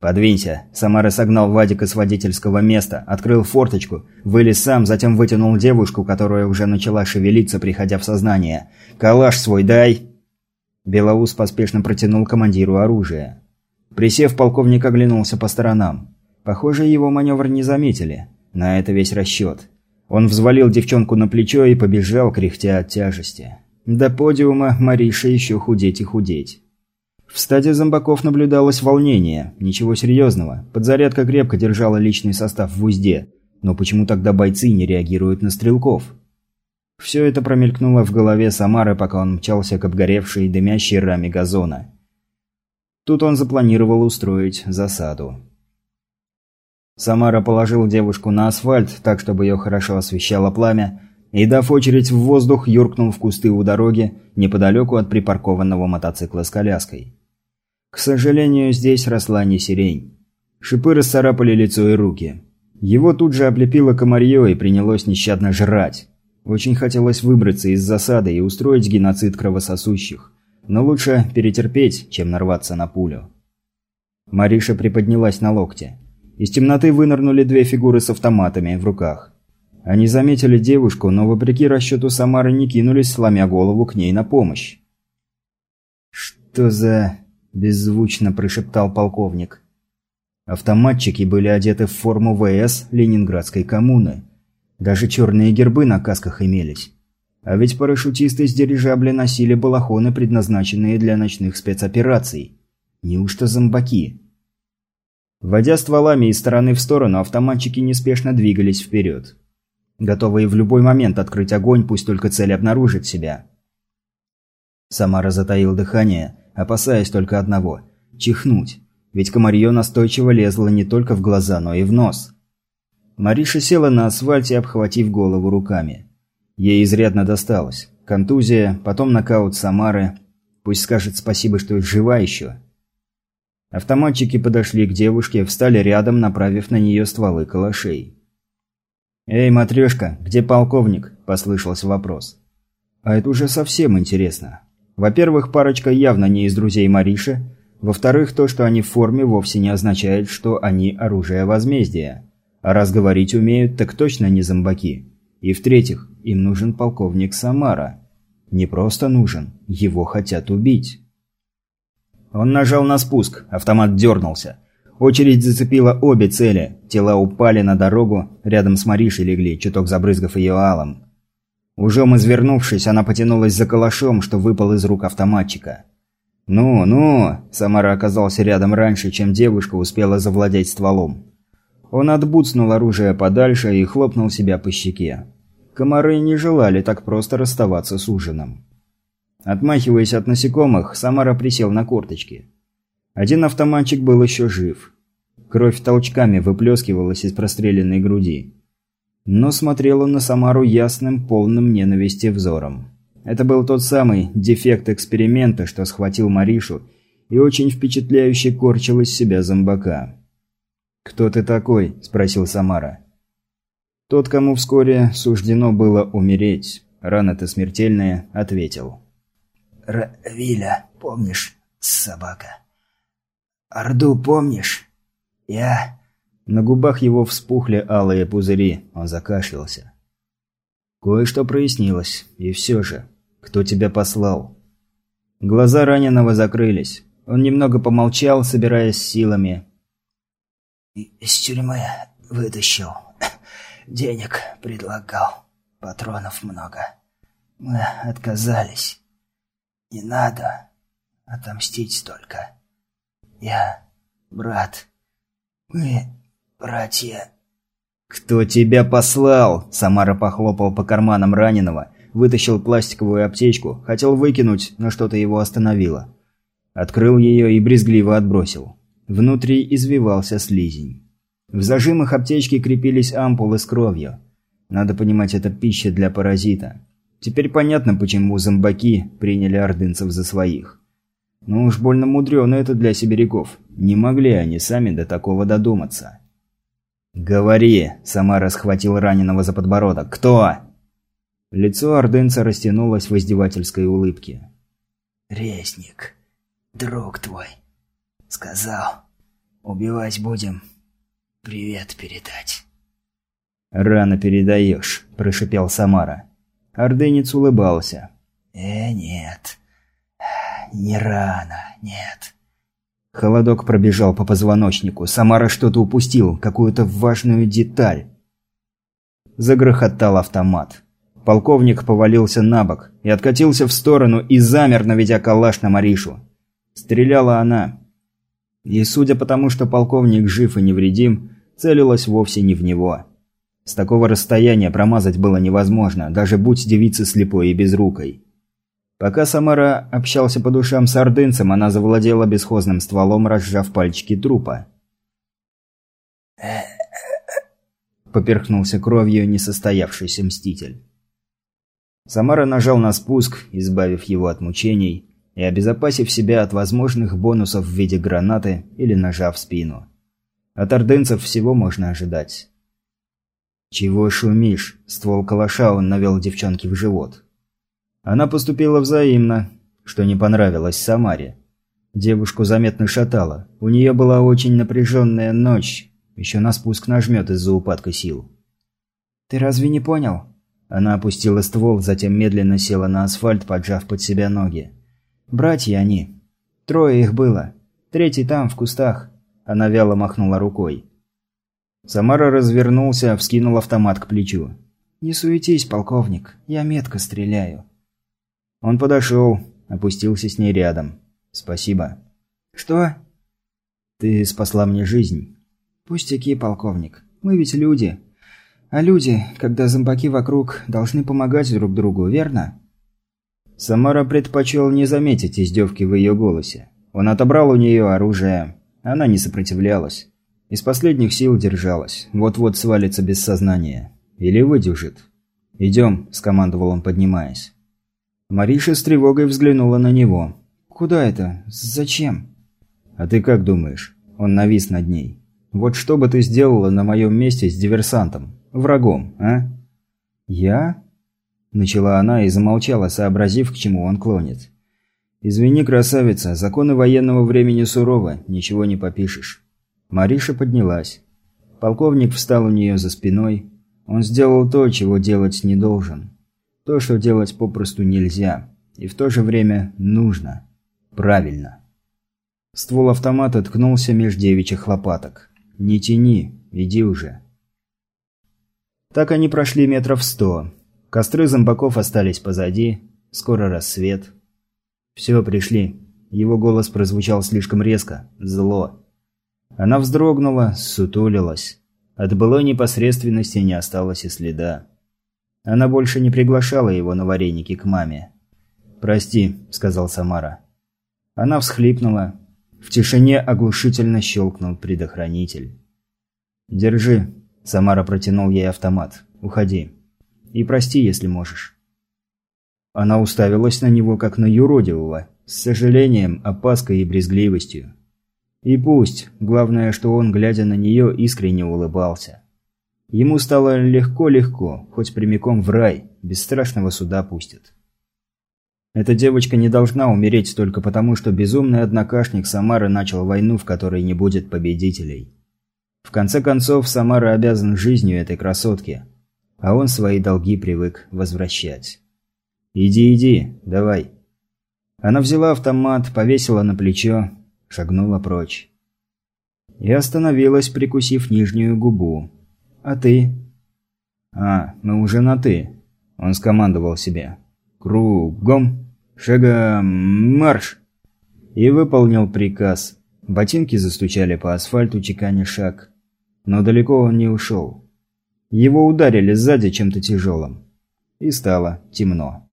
«Подвинься!» Самара согнал Вадика с водительского места, открыл форточку, вылез сам, затем вытянул девушку, которая уже начала шевелиться, приходя в сознание. «Калаш свой дай!» Белоус поспешно протянул командиру оружие. Присев, полковник оглянулся по сторонам. Похоже, его маневр не заметили. На это весь расчет. Он взвалил девчонку на плечо и побежал, кряхтя от тяжести. До подиума Мариша еще худеть и худеть. В стаде зомбаков наблюдалось волнение, ничего серьезного. Подзарядка крепко держала личный состав в узде. Но почему тогда бойцы не реагируют на стрелков? Все это промелькнуло в голове Самары, пока он мчался к обгоревшей дымящей раме газона. Тут он запланировал устроить засаду. Самара положил девушку на асфальт, так чтобы ее хорошо освещало пламя, и, дав очередь в воздух, юркнул в кусты у дороги, неподалеку от припаркованного мотоцикла с коляской. К сожалению, здесь росла не сирень. Шипы расцарапали лицо и руки. Его тут же облепило комарье и принялось нещадно жрать. Очень хотелось выбраться из засады и устроить геноцид кровососущих. Но лучше перетерпеть, чем нарваться на пулю. Мариша приподнялась на локте. Из темноты вынырнули две фигуры с автоматами в руках. Они заметили девушку, но вопреки расчету Самары не кинулись, сломя голову к ней на помощь. «Что за...» – беззвучно прошептал полковник. Автоматчики были одеты в форму ВС Ленинградской коммуны. Даже черные гербы на касках имелись. А ведь парашютисты с дирижабля носили балахоны, предназначенные для ночных спецопераций. Неужто зомбаки? Водя стволами из стороны в сторону, автоматчики неспешно двигались вперед. Готовые в любой момент открыть огонь, пусть только цель обнаружит себя. Самара затаил дыхание, опасаясь только одного – чихнуть. Ведь комарье настойчиво лезло не только в глаза, но и в нос. Мариша села на асфальте, обхватив голову руками. Ей изрядно досталось. Контузия, потом нокаут Самары. Пусть скажет спасибо, что жива еще. Автоматчики подошли к девушке, встали рядом, направив на нее стволы калашей. «Эй, матрешка, где полковник?» – послышался вопрос. А это уже совсем интересно. Во-первых, парочка явно не из друзей Мариши. Во-вторых, то, что они в форме, вовсе не означает, что они оружие возмездия. А раз говорить умеют, так точно не зомбаки. И в-третьих, им нужен полковник Самара. Не просто нужен, его хотят убить. Он нажал на спуск, автомат дернулся. Очередь зацепила обе цели. Тела упали на дорогу, рядом с Маришей легли, чуток забрызгав ее алом. Ужом извернувшись, она потянулась за калашом, что выпал из рук автоматчика. «Ну, ну!» Самара оказался рядом раньше, чем девушка успела завладеть стволом. Он отбуцнул оружие подальше и хлопнул себя по щеке. Комары не желали так просто расставаться с ужином. Отмахиваясь от насекомых, Самара присел на корточки. Один автоматчик был еще жив. Кровь толчками выплескивалась из простреленной груди. Но смотрел он на Самару ясным, полным ненависти взором. Это был тот самый дефект эксперимента, что схватил Маришу и очень впечатляюще корчил из себя зомбака. «Кто ты такой?» – спросил Самара. Тот, кому вскоре суждено было умереть, рана-то смертельная, ответил. «Равиля, помнишь, собака?» Орду помнишь? Я...» На губах его вспухли алые пузыри, он закашлялся. Кое-что прояснилось, и все же, кто тебя послал? Глаза раненого закрылись. Он немного помолчал, собираясь силами. «Из тюрьмы вытащил. Денег предлагал. Патронов много. Мы отказались. Не надо. Отомстить только. Я брат. Мы братья. Кто тебя послал? Самара похлопал по карманам раненого, вытащил пластиковую аптечку, хотел выкинуть, но что-то его остановило. Открыл ее и брезгливо отбросил. Внутри извивался слизень. В зажимах аптечки крепились ампулы с кровью. Надо понимать, это пища для паразита. Теперь понятно, почему зомбаки приняли ордынцев за своих. Ну уж больно мудрено это для сибиряков. Не могли они сами до такого додуматься. «Говори!» – Самара схватил раненого за подбородок. «Кто?» Лицо ордынца растянулось в издевательской улыбке. «Резник, друг твой, сказал, Убивать будем. Привет передать». «Рано передаешь», – прошипел Самара. Ордынец улыбался. «Э, нет. Не рано, нет». Холодок пробежал по позвоночнику. Самара что-то упустил, какую-то важную деталь. Загрохотал автомат. Полковник повалился на бок и откатился в сторону и замер, наведя калаш на Маришу. Стреляла она. И судя по тому, что полковник жив и невредим, целилась вовсе не в него. С такого расстояния промазать было невозможно, даже будь девица слепой и безрукой. Пока Самара общался по душам с ордынцем, она завладела бесхозным стволом, разжав пальчики трупа. Поперхнулся кровью несостоявшийся мститель. Самара нажал на спуск, избавив его от мучений и обезопасив себя от возможных бонусов в виде гранаты или ножа в спину. От ордынцев всего можно ожидать. «Чего шумишь?» – ствол калаша он навел девчонке в живот. Она поступила взаимно, что не понравилось Самаре. Девушку заметно шатало. У нее была очень напряженная ночь. Еще на спуск нажмет из-за упадка сил. «Ты разве не понял?» Она опустила ствол, затем медленно села на асфальт, поджав под себя ноги. «Братья они. Трое их было. Третий там, в кустах». Она вяло махнула рукой. Самара развернулся, вскинул автомат к плечу. «Не суетись, полковник. Я метко стреляю. Он подошел, опустился с ней рядом. «Спасибо». «Что?» «Ты спасла мне жизнь». «Пустяки, полковник. Мы ведь люди. А люди, когда зомбаки вокруг, должны помогать друг другу, верно?» Самара предпочел не заметить издевки в ее голосе. Он отобрал у нее оружие. Она не сопротивлялась. Из последних сил держалась. Вот-вот свалится без сознания. Или выдержит. «Идем», – скомандовал он, поднимаясь. Мариша с тревогой взглянула на него. «Куда это? Зачем?» «А ты как думаешь?» Он навис над ней. «Вот что бы ты сделала на моем месте с диверсантом? Врагом, а?» «Я?» Начала она и замолчала, сообразив, к чему он клонит. «Извини, красавица, законы военного времени суровы, ничего не попишешь». Мариша поднялась. Полковник встал у нее за спиной. Он сделал то, чего делать не должен. То, что делать попросту нельзя. И в то же время нужно. Правильно. Ствол автомата ткнулся меж девичьих лопаток. «Не тяни, иди уже». Так они прошли метров сто. Костры зомбаков остались позади. Скоро рассвет. «Все, пришли». Его голос прозвучал слишком резко. Зло. Она вздрогнула, сутулилась. От былой непосредственности не осталось и следа. Она больше не приглашала его на вареники к маме. «Прости», — сказал Самара. Она всхлипнула. В тишине оглушительно щелкнул предохранитель. «Держи», — Самара протянул ей автомат. «Уходи. И прости, если можешь». Она уставилась на него, как на юродивого, с сожалением, опаской и брезгливостью. И пусть, главное, что он, глядя на нее, искренне улыбался. Ему стало легко-легко, хоть прямиком в рай, без страшного суда пустят. Эта девочка не должна умереть только потому, что безумный однокашник Самары начал войну, в которой не будет победителей. В конце концов, Самара обязан жизнью этой красотке, а он свои долги привык возвращать. «Иди, иди, давай». Она взяла автомат, повесила на плечо, шагнула прочь. И остановилась, прикусив нижнюю губу. «А ты?» «А, мы уже на «ты». Он скомандовал себе. «Кругом! Шагом! Марш!» И выполнил приказ. Ботинки застучали по асфальту, чеканя шаг. Но далеко он не ушел. Его ударили сзади чем-то тяжелым. И стало темно.